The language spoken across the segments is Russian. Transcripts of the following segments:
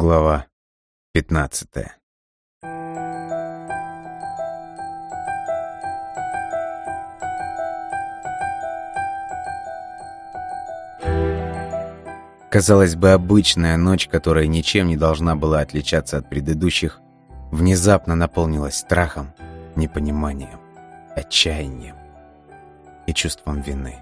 Глава 15 Казалось бы, обычная ночь, которая ничем не должна была отличаться от предыдущих, внезапно наполнилась страхом, непониманием, отчаянием и чувством вины.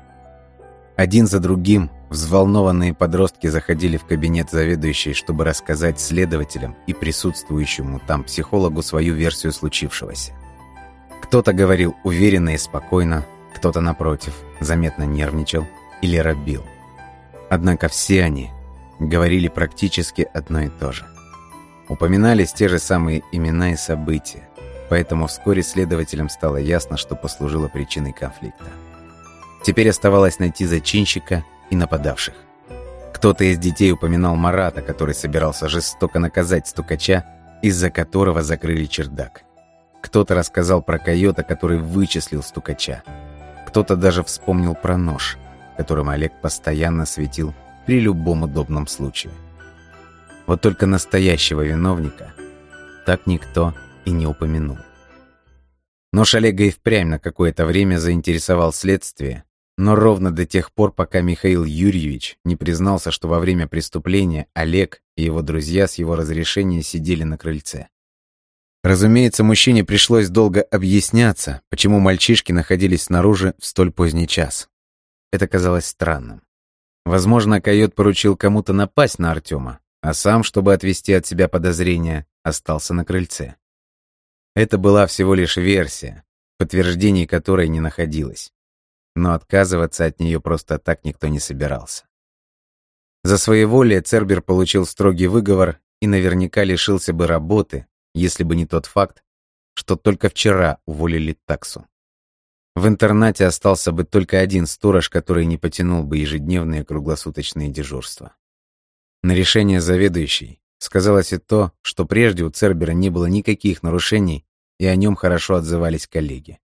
Один за другим взволнованные подростки заходили в кабинет заведующей, чтобы рассказать следователям и присутствующему там психологу свою версию случившегося. Кто-то говорил уверенно и спокойно, кто-то, напротив, заметно нервничал или робил. Однако все они говорили практически одно и то же. Упоминались те же самые имена и события, поэтому вскоре следователям стало ясно, что послужило причиной конфликта. Теперь оставалось найти зачинщика и нападавших. Кто-то из детей упоминал Марата, который собирался жестоко наказать стукача, из-за которого закрыли чердак. Кто-то рассказал про койота, который вычислил стукача. Кто-то даже вспомнил про нож, которым Олег постоянно светил при любом удобном случае. Вот только настоящего виновника так никто и не упомянул. Нож Олега и впрямь на какое-то время заинтересовал следствие, но ровно до тех пор, пока Михаил Юрьевич не признался, что во время преступления Олег и его друзья с его разрешения сидели на крыльце. Разумеется, мужчине пришлось долго объясняться, почему мальчишки находились снаружи в столь поздний час. Это казалось странным. Возможно, койот поручил кому-то напасть на Артема, а сам, чтобы отвести от себя подозрения, остался на крыльце. Это была всего лишь версия, подтверждений которой не находилось но отказываться от нее просто так никто не собирался. За своеволие Цербер получил строгий выговор и наверняка лишился бы работы, если бы не тот факт, что только вчера уволили таксу. В интернате остался бы только один сторож, который не потянул бы ежедневные круглосуточные дежурства. На решение заведующей сказалось и то, что прежде у Цербера не было никаких нарушений, и о нем хорошо отзывались коллеги.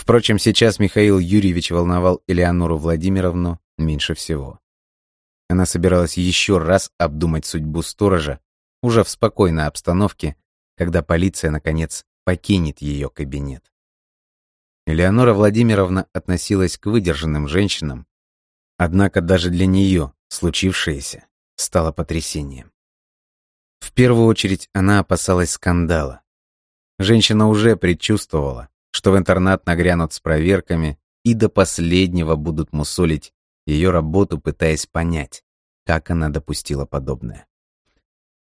Впрочем, сейчас Михаил Юрьевич волновал Элеонору Владимировну меньше всего. Она собиралась еще раз обдумать судьбу сторожа уже в спокойной обстановке, когда полиция, наконец, покинет ее кабинет. Элеонора Владимировна относилась к выдержанным женщинам, однако даже для нее случившееся стало потрясением. В первую очередь она опасалась скандала. Женщина уже предчувствовала, что в интернат нагрянут с проверками и до последнего будут мусолить ее работу, пытаясь понять, как она допустила подобное.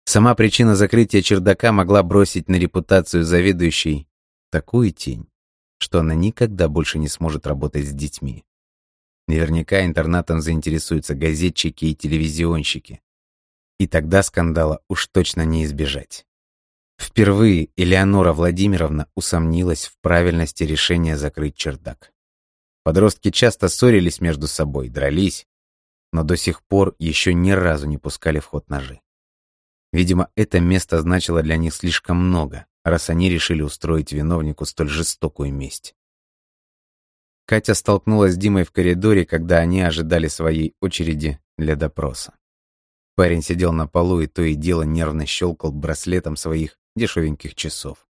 Сама причина закрытия чердака могла бросить на репутацию заведующей такую тень, что она никогда больше не сможет работать с детьми. Наверняка интернатом заинтересуются газетчики и телевизионщики. И тогда скандала уж точно не избежать. Впервые Элеонора Владимировна усомнилась в правильности решения закрыть чердак. Подростки часто ссорились между собой, дрались, но до сих пор еще ни разу не пускали в ход ножи. Видимо, это место значило для них слишком много, раз они решили устроить виновнику столь жестокую месть. Катя столкнулась с Димой в коридоре, когда они ожидали своей очереди для допроса. Парень сидел на полу и то и дело нервно щелкал браслетом своих дешевеньких часов.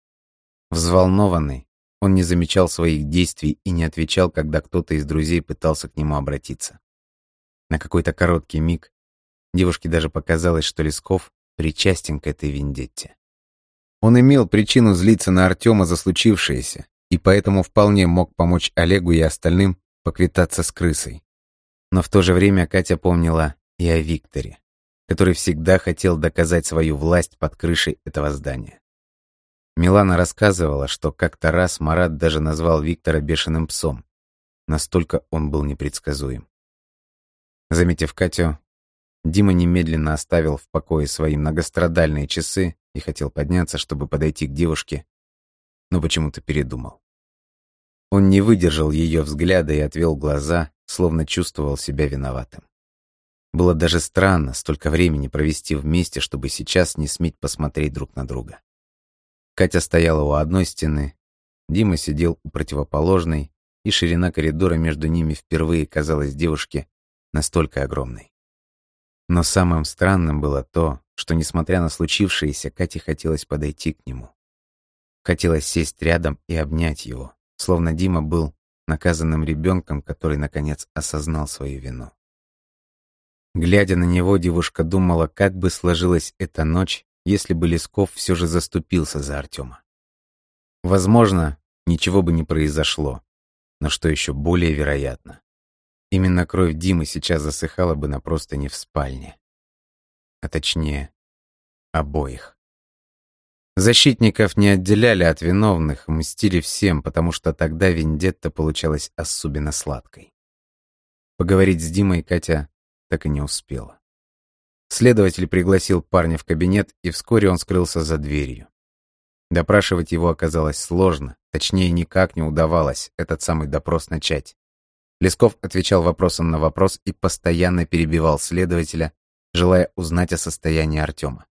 Взволнованный, он не замечал своих действий и не отвечал, когда кто-то из друзей пытался к нему обратиться. На какой-то короткий миг девушке даже показалось, что Лесков причастен к этой вендетте. Он имел причину злиться на Артема за случившееся, и поэтому вполне мог помочь Олегу и остальным поквитаться с крысой. Но в то же время Катя помнила и о Викторе который всегда хотел доказать свою власть под крышей этого здания. Милана рассказывала, что как-то раз Марат даже назвал Виктора бешеным псом. Настолько он был непредсказуем. Заметив Катю, Дима немедленно оставил в покое свои многострадальные часы и хотел подняться, чтобы подойти к девушке, но почему-то передумал. Он не выдержал ее взгляда и отвел глаза, словно чувствовал себя виноватым. Было даже странно столько времени провести вместе, чтобы сейчас не сметь посмотреть друг на друга. Катя стояла у одной стены, Дима сидел у противоположной, и ширина коридора между ними впервые казалась девушке настолько огромной. Но самым странным было то, что, несмотря на случившееся, Кате хотелось подойти к нему. Хотелось сесть рядом и обнять его, словно Дима был наказанным ребенком, который, наконец, осознал свою вину. Глядя на него, девушка думала, как бы сложилась эта ночь, если бы Лесков все же заступился за Артема. Возможно, ничего бы не произошло, но что еще более вероятно, именно кровь Димы сейчас засыхала бы на простыне в спальне. А точнее, обоих. Защитников не отделяли от виновных, мстили всем, потому что тогда вендетта получалась особенно сладкой. Поговорить с Димой Катя так и не успела. Следователь пригласил парня в кабинет, и вскоре он скрылся за дверью. Допрашивать его оказалось сложно, точнее, никак не удавалось этот самый допрос начать. Лесков отвечал вопросом на вопрос и постоянно перебивал следователя, желая узнать о состоянии Артема.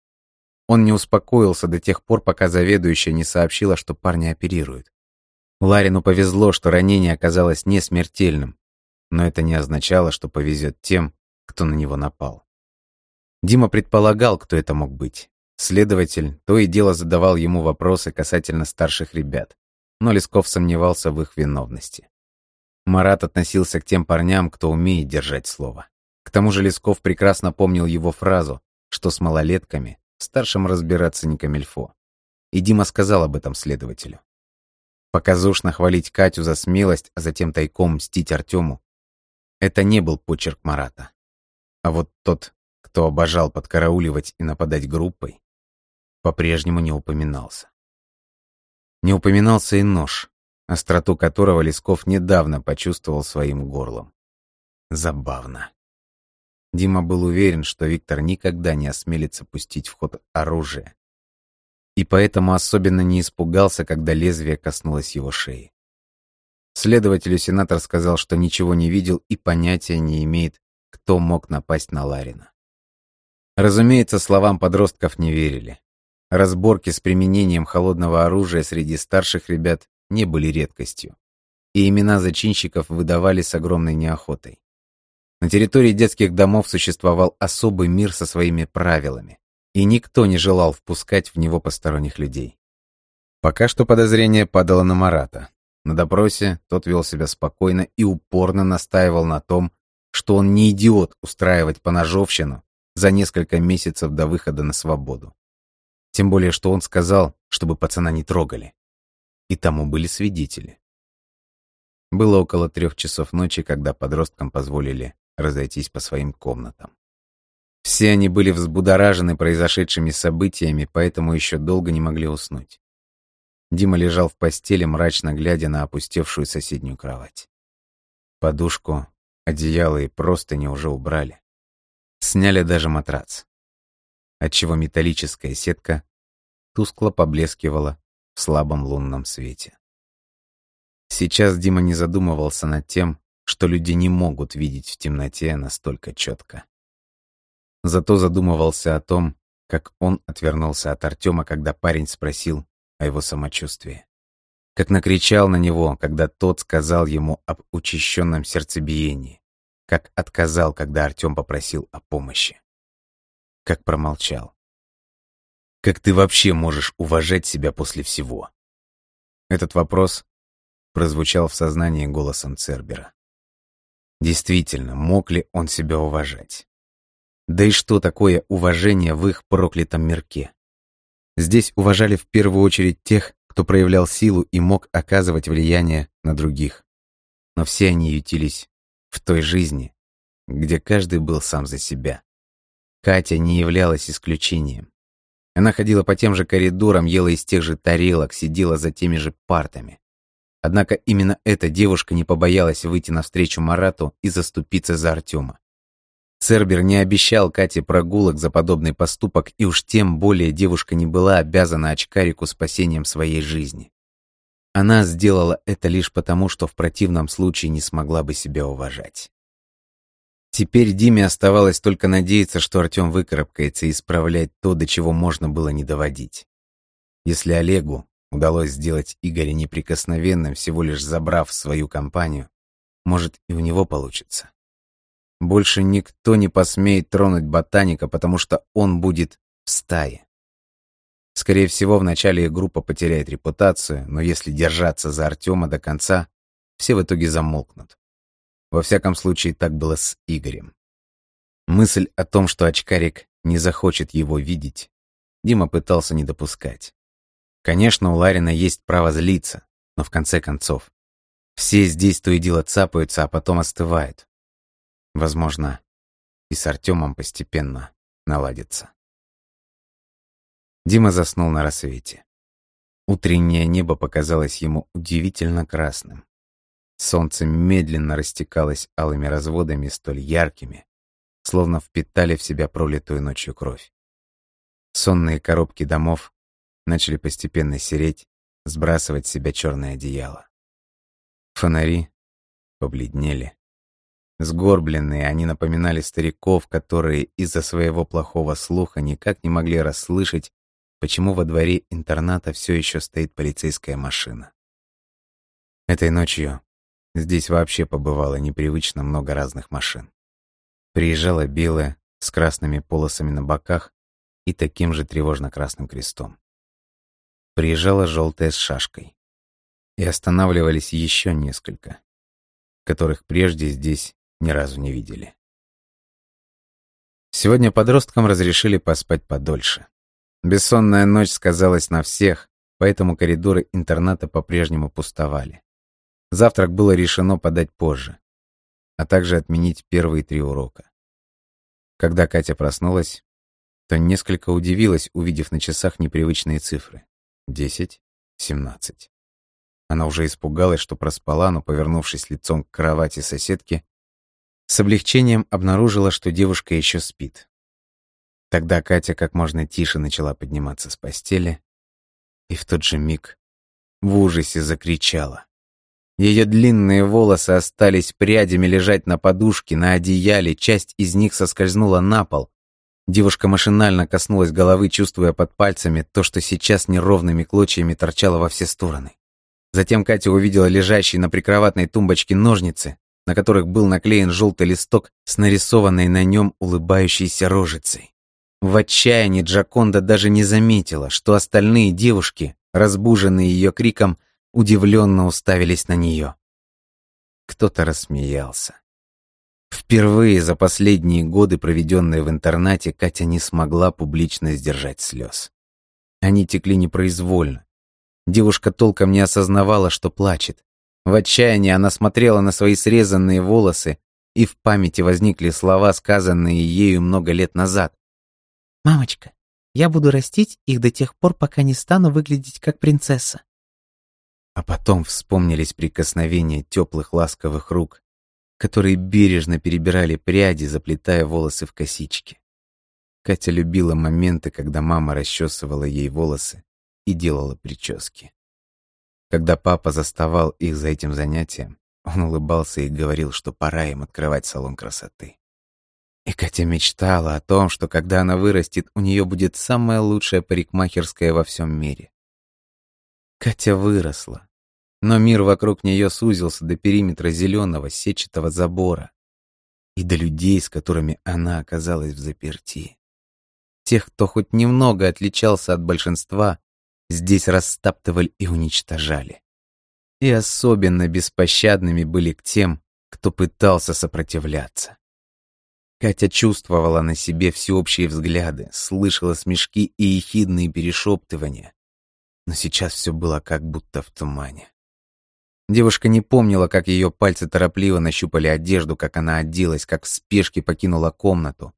Он не успокоился до тех пор, пока заведующая не сообщила, что парня оперируют. Ларину повезло, что ранение оказалось не смертельным, но это не означало, что повезет тем, кто на него напал. Дима предполагал, кто это мог быть. Следователь то и дело задавал ему вопросы касательно старших ребят, но Лесков сомневался в их виновности. Марат относился к тем парням, кто умеет держать слово. К тому же Лесков прекрасно помнил его фразу, что с малолетками Старшим разбираться не камельфо. И Дима сказал об этом следователю. Показушно хвалить Катю за смелость, а затем тайком мстить Артему — это не был почерк Марата. А вот тот, кто обожал подкарауливать и нападать группой, по-прежнему не упоминался. Не упоминался и нож, остроту которого Лесков недавно почувствовал своим горлом. Забавно. Дима был уверен, что Виктор никогда не осмелится пустить в ход оружие. И поэтому особенно не испугался, когда лезвие коснулось его шеи. Следователю сенатор сказал, что ничего не видел и понятия не имеет, кто мог напасть на Ларина. Разумеется, словам подростков не верили. Разборки с применением холодного оружия среди старших ребят не были редкостью, и имена зачинщиков выдавали с огромной неохотой. На территории детских домов существовал особый мир со своими правилами, и никто не желал впускать в него посторонних людей. Пока что подозрение падало на Марата. На допросе тот вел себя спокойно и упорно настаивал на том, что он не идиот устраивать поножовщину за несколько месяцев до выхода на свободу. Тем более, что он сказал, чтобы пацана не трогали. И тому были свидетели. Было около трех часов ночи, когда подросткам позволили разойтись по своим комнатам. Все они были взбудоражены произошедшими событиями, поэтому еще долго не могли уснуть. Дима лежал в постели, мрачно глядя на опустевшую соседнюю кровать. Подушку, одеяло и простыни уже убрали. Сняли даже матрац, отчего металлическая сетка тускло поблескивала в слабом лунном свете. Сейчас Дима не задумывался над тем, что люди не могут видеть в темноте настолько четко. Зато задумывался о том, как он отвернулся от Артема, когда парень спросил о его самочувствии. Как накричал на него, когда тот сказал ему об учащенном сердцебиении. Как отказал, когда Артем попросил о помощи. Как промолчал. Как ты вообще можешь уважать себя после всего? Этот вопрос прозвучал в сознании голосом Цербера. Действительно, мог ли он себя уважать? Да и что такое уважение в их проклятом мирке? Здесь уважали в первую очередь тех, кто проявлял силу и мог оказывать влияние на других. Но все они ютились в той жизни, где каждый был сам за себя. Катя не являлась исключением. Она ходила по тем же коридорам, ела из тех же тарелок, сидела за теми же партами. Однако именно эта девушка не побоялась выйти навстречу Марату и заступиться за Артема. Цербер не обещал Кате прогулок за подобный поступок, и уж тем более девушка не была обязана очкарику спасением своей жизни. Она сделала это лишь потому, что в противном случае не смогла бы себя уважать. Теперь Диме оставалось только надеяться, что Артем выкарабкается и исправлять то, до чего можно было не доводить. Если Олегу удалось сделать Игоря неприкосновенным, всего лишь забрав свою компанию, может, и у него получится. Больше никто не посмеет тронуть ботаника, потому что он будет в стае. Скорее всего, вначале группа потеряет репутацию, но если держаться за Артема до конца, все в итоге замолкнут. Во всяком случае, так было с Игорем. Мысль о том, что очкарик не захочет его видеть, Дима пытался не допускать. Конечно, у Ларина есть право злиться, но в конце концов, все здесь то и дело цапаются, а потом остывают. Возможно, и с Артемом постепенно наладится. Дима заснул на рассвете. Утреннее небо показалось ему удивительно красным. Солнце медленно растекалось алыми разводами, столь яркими, словно впитали в себя пролитую ночью кровь. Сонные коробки домов начали постепенно сереть, сбрасывать с себя черное одеяло. Фонари побледнели. Сгорбленные, они напоминали стариков, которые из-за своего плохого слуха никак не могли расслышать, почему во дворе интерната все еще стоит полицейская машина. Этой ночью здесь вообще побывало непривычно много разных машин. Приезжала белая, с красными полосами на боках и таким же тревожно-красным крестом. Приезжала желтая с шашкой. И останавливались еще несколько, которых прежде здесь ни разу не видели. Сегодня подросткам разрешили поспать подольше. Бессонная ночь сказалась на всех, поэтому коридоры интерната по-прежнему пустовали. Завтрак было решено подать позже, а также отменить первые три урока. Когда Катя проснулась, то несколько удивилась, увидев на часах непривычные цифры. Десять, семнадцать. Она уже испугалась, что проспала, но, повернувшись лицом к кровати соседки, с облегчением обнаружила, что девушка еще спит. Тогда Катя как можно тише начала подниматься с постели, и в тот же миг в ужасе закричала. Ее длинные волосы остались прядями лежать на подушке, на одеяле, часть из них соскользнула на пол. Девушка машинально коснулась головы, чувствуя под пальцами то, что сейчас неровными клочьями торчало во все стороны. Затем Катя увидела лежащие на прикроватной тумбочке ножницы, на которых был наклеен желтый листок с нарисованной на нем улыбающейся рожицей. В отчаянии Джаконда даже не заметила, что остальные девушки, разбуженные ее криком, удивленно уставились на нее. Кто-то рассмеялся. Впервые за последние годы, проведенные в интернате, Катя не смогла публично сдержать слез. Они текли непроизвольно. Девушка толком не осознавала, что плачет. В отчаянии она смотрела на свои срезанные волосы, и в памяти возникли слова, сказанные ею много лет назад. «Мамочка, я буду растить их до тех пор, пока не стану выглядеть как принцесса. А потом вспомнились прикосновения теплых ласковых рук, которые бережно перебирали пряди, заплетая волосы в косички. Катя любила моменты, когда мама расчесывала ей волосы и делала прически. Когда папа заставал их за этим занятием, он улыбался и говорил, что пора им открывать салон красоты. И Катя мечтала о том, что когда она вырастет, у нее будет самая лучшая парикмахерская во всем мире. Катя выросла, но мир вокруг нее сузился до периметра зеленого сетчатого забора и до людей, с которыми она оказалась в заперти. Тех, кто хоть немного отличался от большинства, здесь растаптывали и уничтожали. И особенно беспощадными были к тем, кто пытался сопротивляться. Катя чувствовала на себе всеобщие взгляды, слышала смешки и ехидные перешептывания, но сейчас все было как будто в тумане. Девушка не помнила, как ее пальцы торопливо нащупали одежду, как она оделась, как в спешке покинула комнату.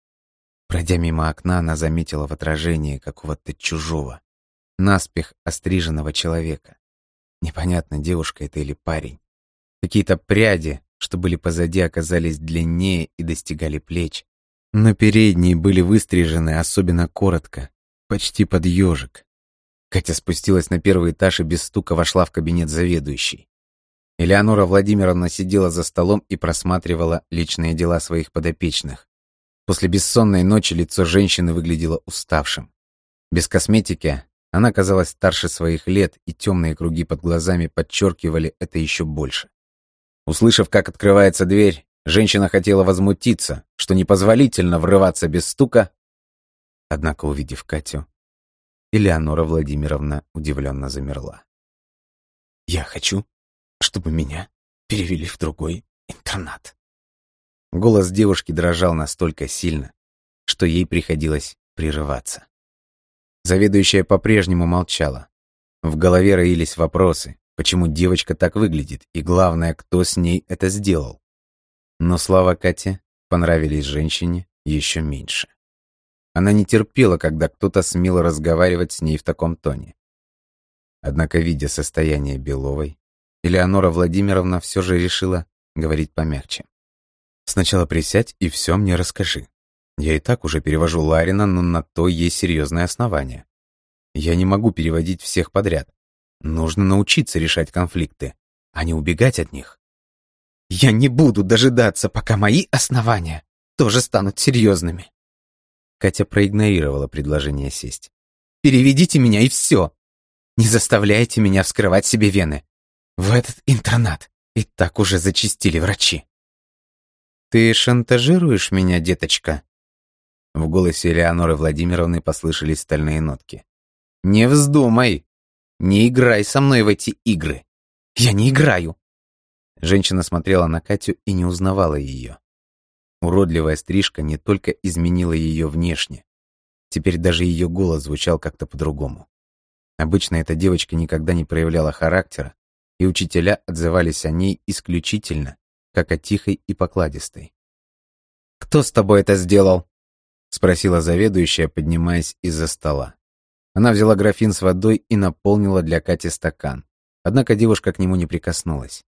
Пройдя мимо окна, она заметила в отражении какого-то чужого, наспех остриженного человека. Непонятно, девушка это или парень. Какие-то пряди, что были позади, оказались длиннее и достигали плеч. Но передние были выстрижены особенно коротко, почти под ежик. Катя спустилась на первый этаж и без стука вошла в кабинет заведующей. Элеонора Владимировна сидела за столом и просматривала личные дела своих подопечных. После бессонной ночи лицо женщины выглядело уставшим. Без косметики она казалась старше своих лет, и темные круги под глазами подчеркивали это еще больше. Услышав, как открывается дверь, Женщина хотела возмутиться, что непозволительно врываться без стука. Однако, увидев Катю, Элеонора Владимировна удивленно замерла. «Я хочу, чтобы меня перевели в другой интернат». Голос девушки дрожал настолько сильно, что ей приходилось прерываться. Заведующая по-прежнему молчала. В голове роились вопросы, почему девочка так выглядит, и главное, кто с ней это сделал. Но слова Кати понравились женщине еще меньше. Она не терпела, когда кто-то смело разговаривать с ней в таком тоне. Однако, видя состояние Беловой, Элеонора Владимировна все же решила говорить помягче. «Сначала присядь и все мне расскажи. Я и так уже перевожу Ларина, но на то есть серьезное основание. Я не могу переводить всех подряд. Нужно научиться решать конфликты, а не убегать от них. Я не буду дожидаться, пока мои основания тоже станут серьезными. Катя проигнорировала предложение сесть. «Переведите меня и все. Не заставляйте меня вскрывать себе вены. В этот интернат и так уже зачистили врачи». «Ты шантажируешь меня, деточка?» В голосе Элеоноры Владимировны послышались стальные нотки. «Не вздумай! Не играй со мной в эти игры! Я не играю!» Женщина смотрела на Катю и не узнавала ее. Уродливая стрижка не только изменила ее внешне. Теперь даже ее голос звучал как-то по-другому. Обычно эта девочка никогда не проявляла характера, и учителя отзывались о ней исключительно, как о тихой и покладистой. «Кто с тобой это сделал?» — спросила заведующая, поднимаясь из-за стола. Она взяла графин с водой и наполнила для Кати стакан. Однако девушка к нему не прикоснулась.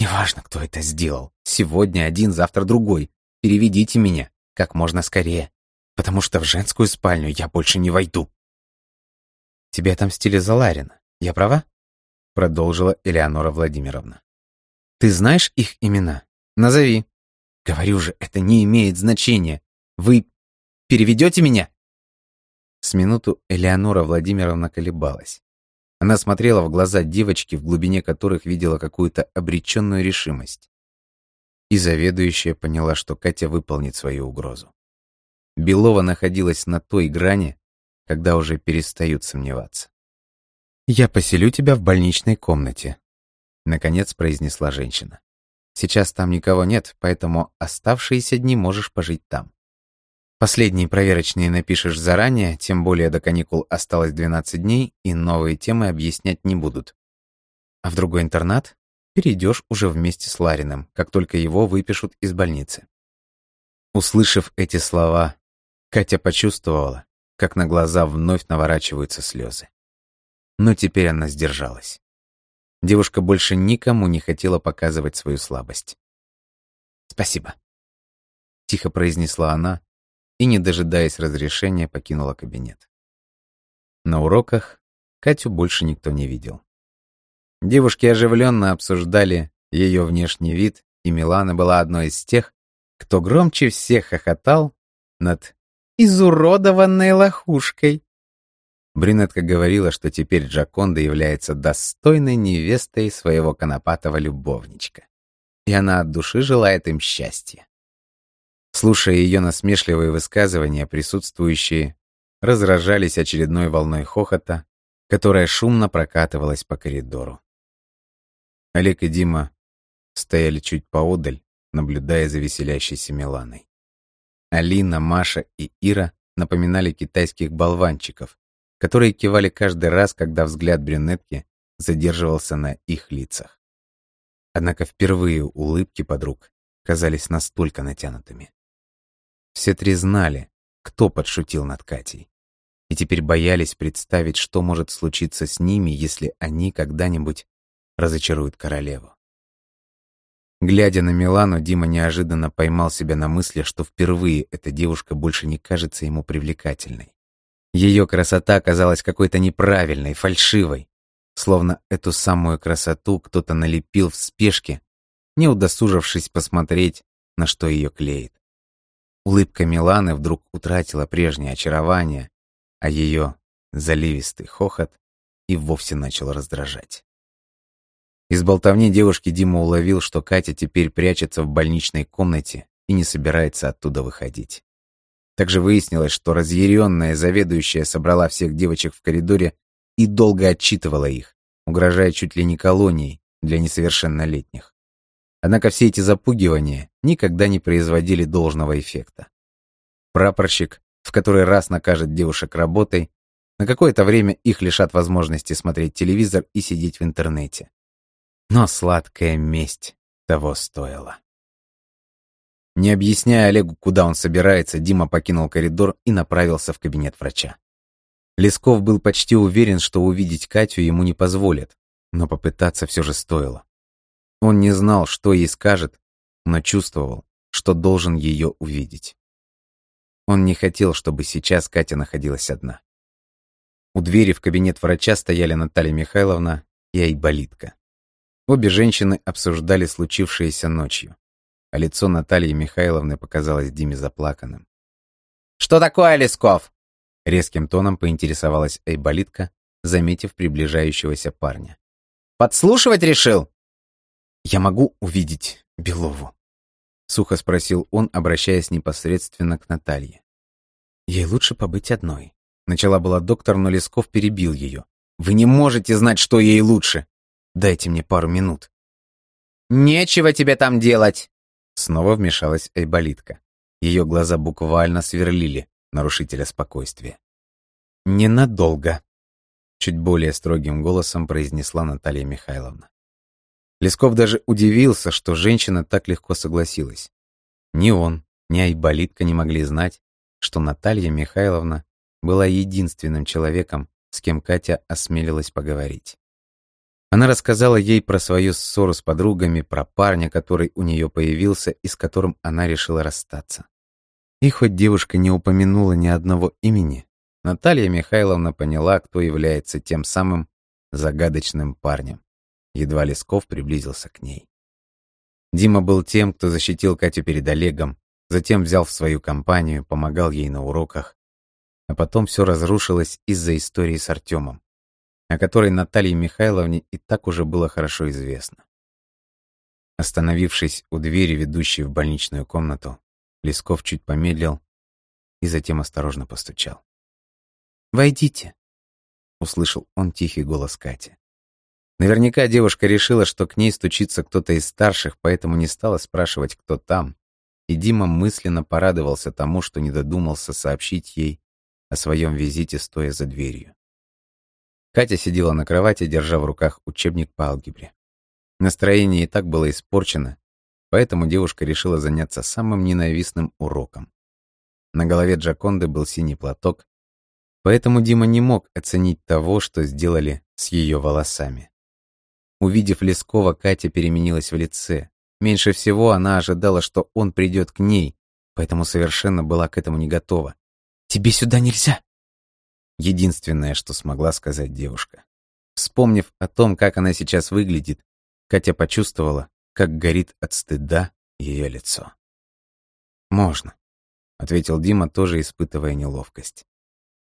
«Неважно, кто это сделал. Сегодня один, завтра другой. Переведите меня как можно скорее, потому что в женскую спальню я больше не войду». «Тебе отомстили за Ларина. Я права?» Продолжила Элеонора Владимировна. «Ты знаешь их имена? Назови». «Говорю же, это не имеет значения. Вы переведете меня?» С минуту Элеонора Владимировна колебалась. Она смотрела в глаза девочки, в глубине которых видела какую-то обреченную решимость. И заведующая поняла, что Катя выполнит свою угрозу. Белова находилась на той грани, когда уже перестают сомневаться. «Я поселю тебя в больничной комнате», — наконец произнесла женщина. «Сейчас там никого нет, поэтому оставшиеся дни можешь пожить там. Последние проверочные напишешь заранее, тем более до каникул осталось 12 дней, и новые темы объяснять не будут. А в другой интернат перейдешь уже вместе с Лариным, как только его выпишут из больницы. Услышав эти слова, Катя почувствовала, как на глаза вновь наворачиваются слезы. Но теперь она сдержалась. Девушка больше никому не хотела показывать свою слабость. «Спасибо», — тихо произнесла она, и, не дожидаясь разрешения, покинула кабинет. На уроках Катю больше никто не видел. Девушки оживленно обсуждали ее внешний вид, и Милана была одной из тех, кто громче всех хохотал над изуродованной лохушкой. Брюнетка говорила, что теперь Джаконда является достойной невестой своего конопатого любовничка, и она от души желает им счастья. Слушая ее насмешливые высказывания, присутствующие разражались очередной волной хохота, которая шумно прокатывалась по коридору. Олег и Дима стояли чуть поодаль, наблюдая за веселящейся Миланой. Алина, Маша и Ира напоминали китайских болванчиков, которые кивали каждый раз, когда взгляд брюнетки задерживался на их лицах. Однако впервые улыбки подруг казались настолько натянутыми. Все три знали, кто подшутил над Катей. И теперь боялись представить, что может случиться с ними, если они когда-нибудь разочаруют королеву. Глядя на Милану, Дима неожиданно поймал себя на мысли, что впервые эта девушка больше не кажется ему привлекательной. Ее красота казалась какой-то неправильной, фальшивой, словно эту самую красоту кто-то налепил в спешке, не удосужившись посмотреть, на что ее клеит. Улыбка Миланы вдруг утратила прежнее очарование, а ее заливистый хохот и вовсе начал раздражать. Из болтовни девушки Дима уловил, что Катя теперь прячется в больничной комнате и не собирается оттуда выходить. Также выяснилось, что разъяренная заведующая собрала всех девочек в коридоре и долго отчитывала их, угрожая чуть ли не колонией для несовершеннолетних. Однако все эти запугивания никогда не производили должного эффекта. Прапорщик в который раз накажет девушек работой, на какое-то время их лишат возможности смотреть телевизор и сидеть в интернете. Но сладкая месть того стоила. Не объясняя Олегу, куда он собирается, Дима покинул коридор и направился в кабинет врача. Лесков был почти уверен, что увидеть Катю ему не позволят, но попытаться все же стоило. Он не знал, что ей скажет, но чувствовал, что должен ее увидеть. Он не хотел, чтобы сейчас Катя находилась одна. У двери в кабинет врача стояли Наталья Михайловна и Айболитка. Обе женщины обсуждали случившееся ночью а лицо Натальи Михайловны показалось Диме заплаканным. «Что такое, Лесков?» Резким тоном поинтересовалась Эйболитка, заметив приближающегося парня. «Подслушивать решил?» «Я могу увидеть Белову?» Сухо спросил он, обращаясь непосредственно к Наталье. «Ей лучше побыть одной». Начала была доктор, но Лесков перебил ее. «Вы не можете знать, что ей лучше. Дайте мне пару минут». «Нечего тебе там делать!» Снова вмешалась Эйболитка. Ее глаза буквально сверлили нарушителя спокойствия. «Ненадолго», — чуть более строгим голосом произнесла Наталья Михайловна. Лесков даже удивился, что женщина так легко согласилась. Ни он, ни Айболитка не могли знать, что Наталья Михайловна была единственным человеком, с кем Катя осмелилась поговорить. Она рассказала ей про свою ссору с подругами, про парня, который у нее появился и с которым она решила расстаться. И хоть девушка не упомянула ни одного имени, Наталья Михайловна поняла, кто является тем самым загадочным парнем. Едва Лесков приблизился к ней. Дима был тем, кто защитил Катю перед Олегом, затем взял в свою компанию, помогал ей на уроках. А потом все разрушилось из-за истории с Артемом о которой Наталье Михайловне и так уже было хорошо известно. Остановившись у двери, ведущей в больничную комнату, Лесков чуть помедлил и затем осторожно постучал. «Войдите», — услышал он тихий голос Кати. Наверняка девушка решила, что к ней стучится кто-то из старших, поэтому не стала спрашивать, кто там, и Дима мысленно порадовался тому, что не додумался сообщить ей о своем визите, стоя за дверью. Катя сидела на кровати, держа в руках учебник по алгебре. Настроение и так было испорчено, поэтому девушка решила заняться самым ненавистным уроком. На голове Джаконды был синий платок, поэтому Дима не мог оценить того, что сделали с ее волосами. Увидев Лескова, Катя переменилась в лице. Меньше всего она ожидала, что он придет к ней, поэтому совершенно была к этому не готова. «Тебе сюда нельзя!» Единственное, что смогла сказать девушка. Вспомнив о том, как она сейчас выглядит, Катя почувствовала, как горит от стыда ее лицо. «Можно», — ответил Дима, тоже испытывая неловкость.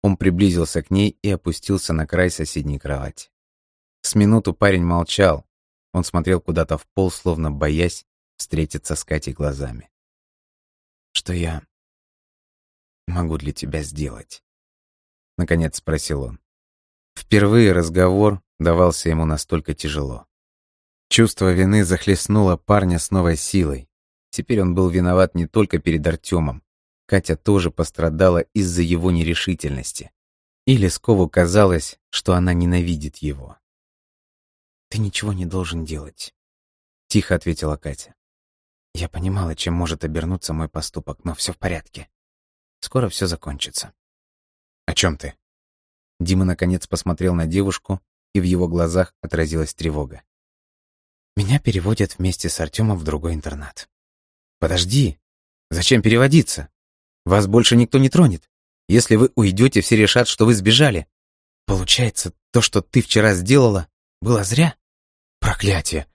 Он приблизился к ней и опустился на край соседней кровати. С минуту парень молчал. Он смотрел куда-то в пол, словно боясь встретиться с Катей глазами. «Что я могу для тебя сделать?» Наконец спросил он. Впервые разговор давался ему настолько тяжело. Чувство вины захлестнуло парня с новой силой. Теперь он был виноват не только перед Артемом. Катя тоже пострадала из-за его нерешительности. И Лескову казалось, что она ненавидит его. «Ты ничего не должен делать», — тихо ответила Катя. «Я понимала, чем может обернуться мой поступок, но все в порядке. Скоро все закончится». «О чем ты?» Дима наконец посмотрел на девушку, и в его глазах отразилась тревога. «Меня переводят вместе с Артемом в другой интернат». «Подожди! Зачем переводиться? Вас больше никто не тронет. Если вы уйдете, все решат, что вы сбежали. Получается, то, что ты вчера сделала, было зря? Проклятие!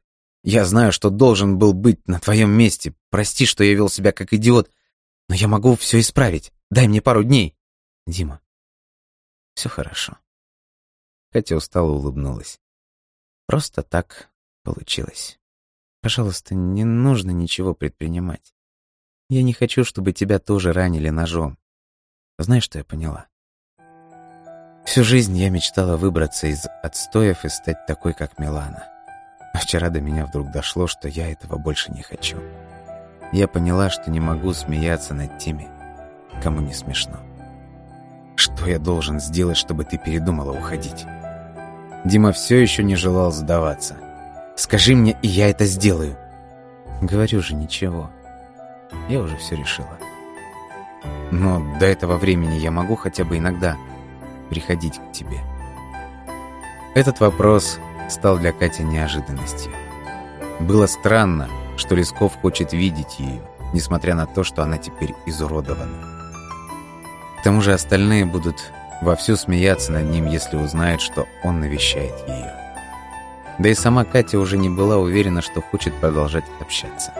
Я знаю, что должен был быть на твоем месте. Прости, что я вел себя как идиот, но я могу все исправить. Дай мне пару дней. Дима, все хорошо. Катя устало улыбнулась. Просто так получилось. Пожалуйста, не нужно ничего предпринимать. Я не хочу, чтобы тебя тоже ранили ножом. Знаешь, что я поняла? Всю жизнь я мечтала выбраться из отстоев и стать такой, как Милана. А вчера до меня вдруг дошло, что я этого больше не хочу. Я поняла, что не могу смеяться над теми, кому не смешно. Что я должен сделать, чтобы ты передумала уходить? Дима все еще не желал сдаваться. Скажи мне, и я это сделаю. Говорю же, ничего. Я уже все решила. Но до этого времени я могу хотя бы иногда приходить к тебе. Этот вопрос стал для Кати неожиданностью. Было странно, что Лесков хочет видеть ее, несмотря на то, что она теперь изуродована. К тому же остальные будут вовсю смеяться над ним, если узнают, что он навещает ее. Да и сама Катя уже не была уверена, что хочет продолжать общаться.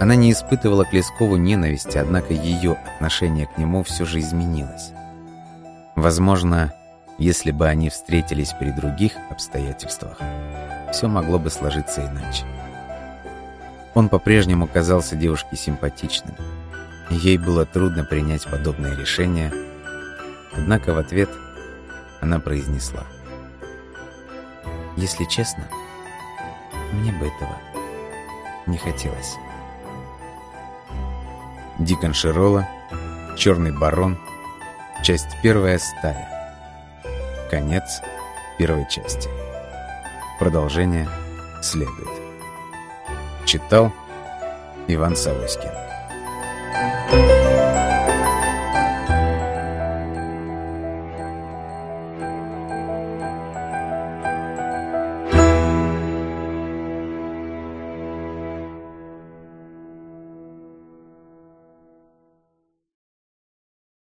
Она не испытывала к Лескову ненависти, однако ее отношение к нему все же изменилось. Возможно, если бы они встретились при других обстоятельствах, все могло бы сложиться иначе. Он по-прежнему казался девушке симпатичным. Ей было трудно принять подобное решение, однако в ответ она произнесла. «Если честно, мне бы этого не хотелось». Дикон Широла, Черный Барон, часть первая «Стая». Конец первой части. Продолжение следует. Читал Иван Савоськин.